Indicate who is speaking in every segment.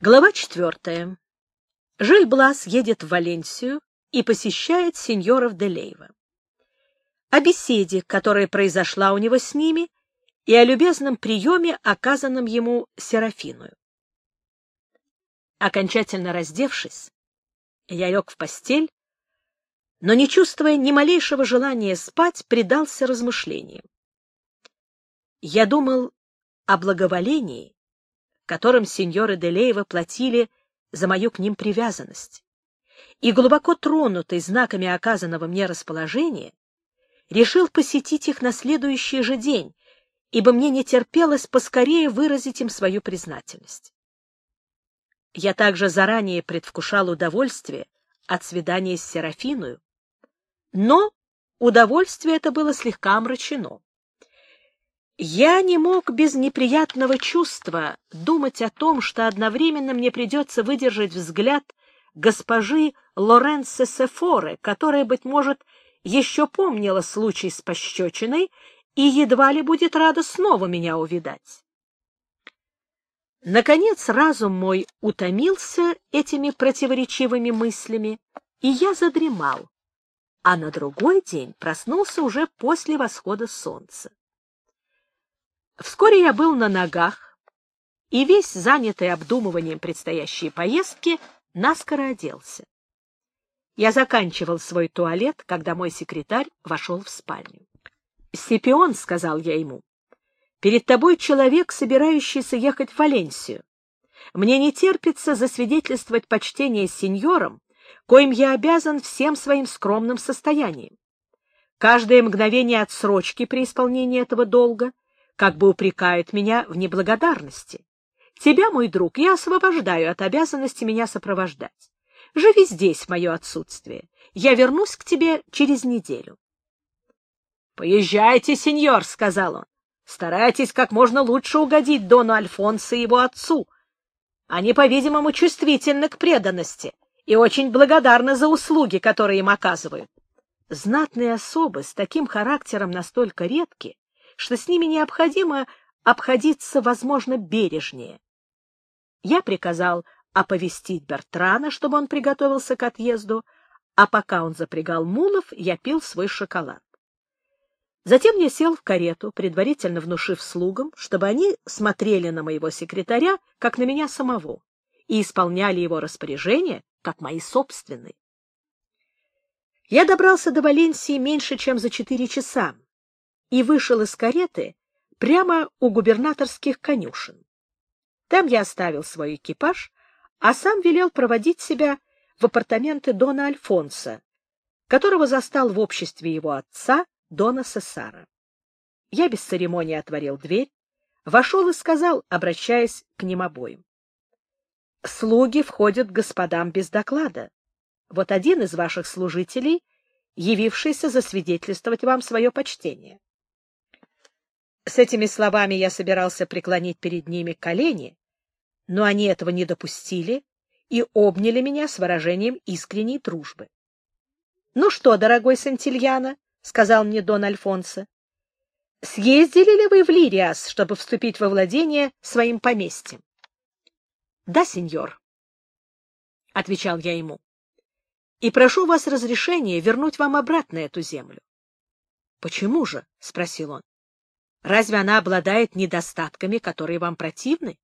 Speaker 1: Глава четвертая. Жиль-Блас едет в Валенсию и посещает сеньоров де Лейва. О беседе, которая произошла у него с ними, и о любезном приеме, оказанном ему Серафиную. Окончательно раздевшись, я лег в постель, но, не чувствуя ни малейшего желания спать, предался размышлениям. Я думал о благоволении, которым сеньоры Делеева платили за мою к ним привязанность, и, глубоко тронутый знаками оказанного мне расположения, решил посетить их на следующий же день, ибо мне не терпелось поскорее выразить им свою признательность. Я также заранее предвкушал удовольствие от свидания с Серафиною, но удовольствие это было слегка омрачено. Я не мог без неприятного чувства думать о том, что одновременно мне придется выдержать взгляд госпожи Лоренцо Сефоры, которая, быть может, еще помнила случай с пощечиной и едва ли будет рада снова меня увидать. Наконец разум мой утомился этими противоречивыми мыслями, и я задремал, а на другой день проснулся уже после восхода солнца. Вскоре я был на ногах и весь занятый обдумыванием предстоящей поездки наскоро оделся. Я заканчивал свой туалет, когда мой секретарь вошел в спальню. «Сипион», — сказал я ему, — «перед тобой человек, собирающийся ехать в Валенсию. Мне не терпится засвидетельствовать почтение сеньорам, коим я обязан всем своим скромным состоянием. Каждое мгновение отсрочки при исполнении этого долга как бы упрекает меня в неблагодарности. Тебя, мой друг, я освобождаю от обязанности меня сопровождать. Живи здесь в мое отсутствие. Я вернусь к тебе через неделю. — Поезжайте, сеньор, — сказал он. — Старайтесь как можно лучше угодить Дону Альфонсо и его отцу. Они, по-видимому, чувствительны к преданности и очень благодарны за услуги, которые им оказывают. Знатные особы с таким характером настолько редки, что с ними необходимо обходиться, возможно, бережнее. Я приказал оповестить Бертрана, чтобы он приготовился к отъезду, а пока он запрягал мулов, я пил свой шоколад. Затем я сел в карету, предварительно внушив слугам, чтобы они смотрели на моего секретаря, как на меня самого, и исполняли его распоряжения, как мои собственные. Я добрался до Валенсии меньше, чем за четыре часа, и вышел из кареты прямо у губернаторских конюшен. Там я оставил свой экипаж, а сам велел проводить себя в апартаменты Дона Альфонса, которого застал в обществе его отца, Дона Сесара. Я без церемонии отворил дверь, вошел и сказал, обращаясь к ним обоим. — Слуги входят к господам без доклада. Вот один из ваших служителей, явившийся засвидетельствовать вам свое почтение. С этими словами я собирался преклонить перед ними колени, но они этого не допустили и обняли меня с выражением искренней дружбы. — Ну что, дорогой Сантильяна, — сказал мне Дон Альфонсо, — съездили ли вы в Лириас, чтобы вступить во владение своим поместьем? — Да, сеньор, — отвечал я ему, — и прошу вас разрешения вернуть вам обратно эту землю. — Почему же? — спросил он. Разве она обладает недостатками, которые вам противны?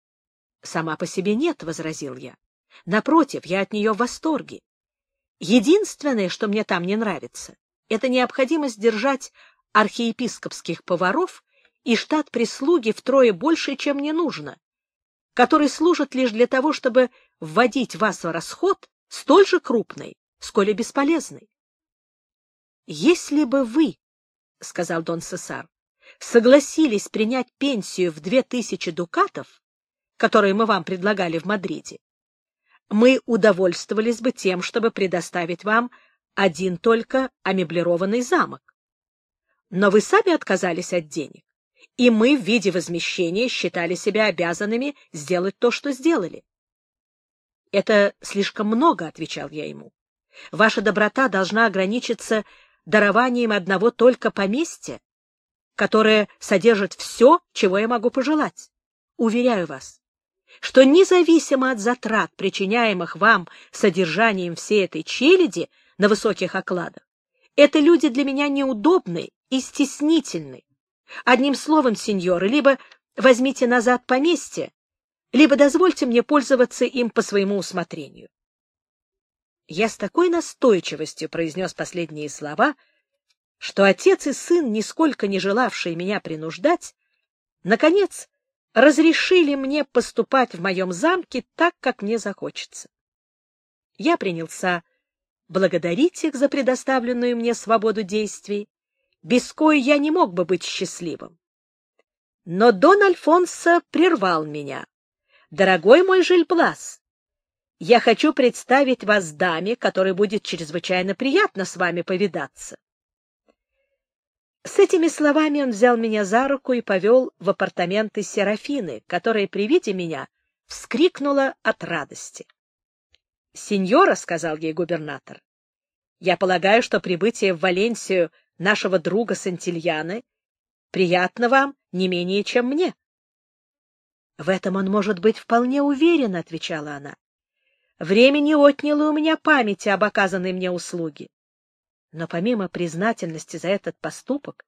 Speaker 1: — Сама по себе нет, — возразил я. — Напротив, я от нее в восторге. Единственное, что мне там не нравится, это необходимость держать архиепископских поваров и штат прислуги втрое больше, чем мне нужно, который служит лишь для того, чтобы вводить вас в расход столь же крупный, сколь и бесполезный. — Если бы вы, — сказал Дон Сесар, согласились принять пенсию в две тысячи дукатов, которые мы вам предлагали в Мадриде, мы удовольствовались бы тем, чтобы предоставить вам один только амеблированный замок. Но вы сами отказались от денег, и мы в виде возмещения считали себя обязанными сделать то, что сделали. — Это слишком много, — отвечал я ему. — Ваша доброта должна ограничиться дарованием одного только поместья, которое содержит все, чего я могу пожелать. Уверяю вас, что независимо от затрат, причиняемых вам содержанием всей этой челяди на высоких окладах, это люди для меня неудобны и стеснительны. Одним словом, сеньоры, либо возьмите назад поместье, либо дозвольте мне пользоваться им по своему усмотрению. Я с такой настойчивостью произнес последние слова, что отец и сын, нисколько не желавшие меня принуждать, наконец разрешили мне поступать в моем замке так, как мне захочется. Я принялся благодарить их за предоставленную мне свободу действий, без коей я не мог бы быть счастливым. Но Дон Альфонсо прервал меня. «Дорогой мой Жильблас, я хочу представить вас даме, которой будет чрезвычайно приятно с вами повидаться. С этими словами он взял меня за руку и повел в апартаменты Серафины, которая при виде меня вскрикнула от радости. — Сеньора, — сказал ей губернатор, — я полагаю, что прибытие в Валенсию нашего друга Сантильяны приятно вам не менее, чем мне. — В этом он может быть вполне уверен, — отвечала она. — Времени отняло у меня памяти об оказанной мне услуге. Но помимо признательности за этот поступок,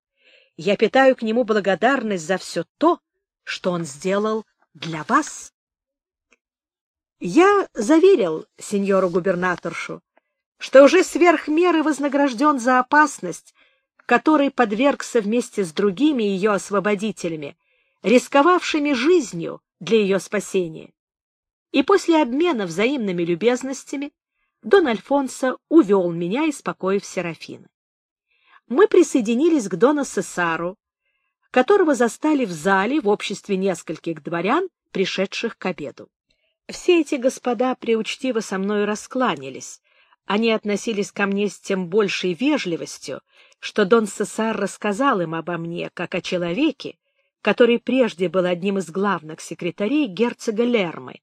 Speaker 1: я питаю к нему благодарность за все то, что он сделал для вас. Я заверил сеньору губернаторшу, что уже сверх меры вознагражден за опасность, которой подвергся вместе с другими ее освободителями, рисковавшими жизнью для ее спасения. И после обмена взаимными любезностями Дон Альфонсо увел меня из покоев Серафины. Мы присоединились к Дону Сесару, которого застали в зале в обществе нескольких дворян, пришедших к обеду. Все эти господа преучтиво со мною раскланялись. Они относились ко мне с тем большей вежливостью, что Дон Сесар рассказал им обо мне, как о человеке, который прежде был одним из главных секретарей герцога Лермы.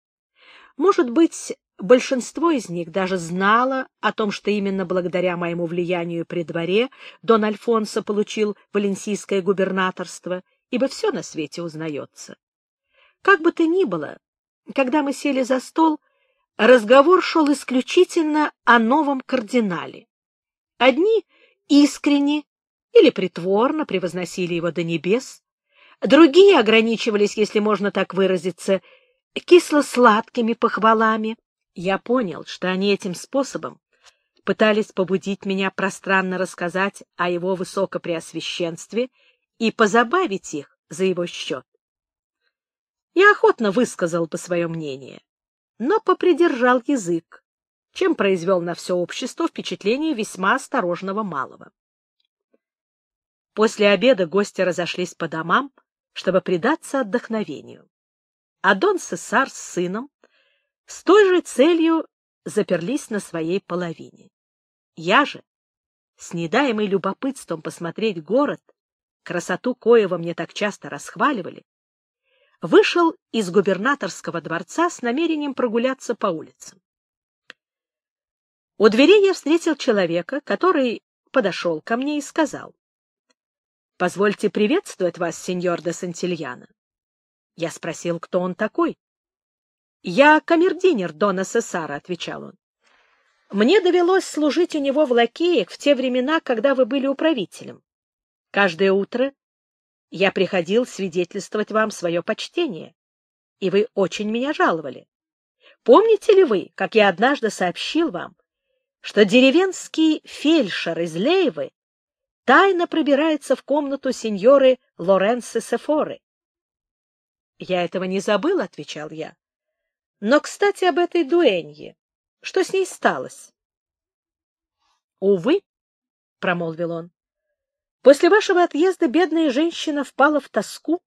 Speaker 1: Может быть, Большинство из них даже знало о том, что именно благодаря моему влиянию при дворе Дон Альфонсо получил валенсийское губернаторство, ибо все на свете узнается. Как бы то ни было, когда мы сели за стол, разговор шел исключительно о новом кардинале. Одни искренне или притворно превозносили его до небес, другие ограничивались, если можно так выразиться, кисло-сладкими похвалами, я понял, что они этим способом пытались побудить меня пространно рассказать о его высокопреосвященстве и позабавить их за его счет. Я охотно высказал бы свое мнение, но попридержал язык, чем произвел на все общество впечатление весьма осторожного малого. После обеда гости разошлись по домам, чтобы предаться отдохновению. А Дон Сесар с сыном с той же целью заперлись на своей половине. Я же, с недаемой любопытством посмотреть город, красоту коего мне так часто расхваливали, вышел из губернаторского дворца с намерением прогуляться по улицам. У двери я встретил человека, который подошел ко мне и сказал, «Позвольте приветствовать вас, сеньор де Сантильяно». Я спросил, кто он такой. — Я камердинер Дона Сесара, — отвечал он. — Мне довелось служить у него в лакеях в те времена, когда вы были управителем. Каждое утро я приходил свидетельствовать вам свое почтение, и вы очень меня жаловали. Помните ли вы, как я однажды сообщил вам, что деревенский фельдшер из Лейвы тайно пробирается в комнату сеньоры Лоренцо Сефоры? — Я этого не забыл, — отвечал я. Но, кстати, об этой дуэнье. Что с ней сталось? — Увы, — промолвил он, — после вашего отъезда бедная женщина впала в тоску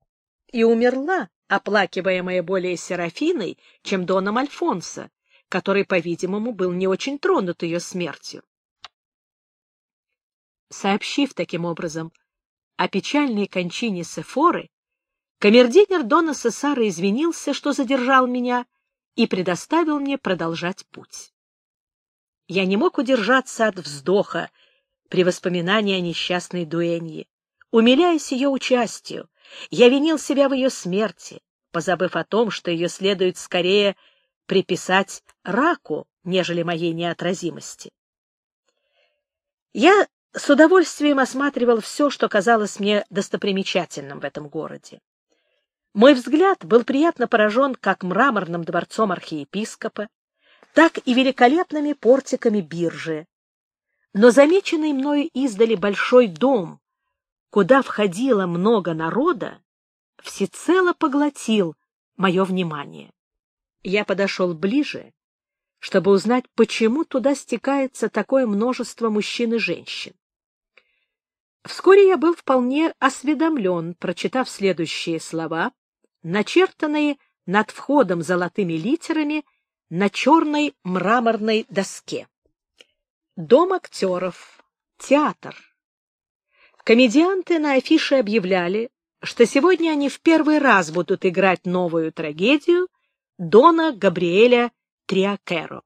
Speaker 1: и умерла, оплакиваемая более Серафиной, чем Доном Альфонсо, который, по-видимому, был не очень тронут ее смертью. Сообщив таким образом о печальной кончине Сефоры, камердинер Дона Сесара извинился, что задержал меня, и предоставил мне продолжать путь. Я не мог удержаться от вздоха при воспоминании о несчастной Дуэнье. Умиляясь ее участию, я винил себя в ее смерти, позабыв о том, что ее следует скорее приписать раку, нежели моей неотразимости. Я с удовольствием осматривал все, что казалось мне достопримечательным в этом городе. Мой взгляд был приятно поражен как мраморным дворцом архиепископа, так и великолепными портиками биржи. Но замеченный мною издали большой дом, куда входило много народа, всецело поглотил мое внимание. Я подошел ближе, чтобы узнать, почему туда стекается такое множество мужчин и женщин. Вскоре я был вполне осведомлен, прочитав следующие слова, начертанные над входом золотыми литерами на черной мраморной доске. Дом актеров, театр. Комедианты на афише объявляли, что сегодня они в первый раз будут играть новую трагедию Дона Габриэля Триакеро.